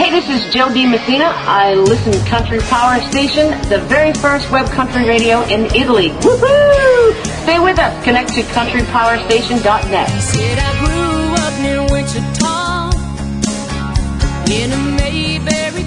Hey, this is Jo Dee Messina. I listen to Country Power Station, the very first web country radio in Italy. Woohoo! Stay with us. Connect to countrypowerstation.net. In a Mayberry.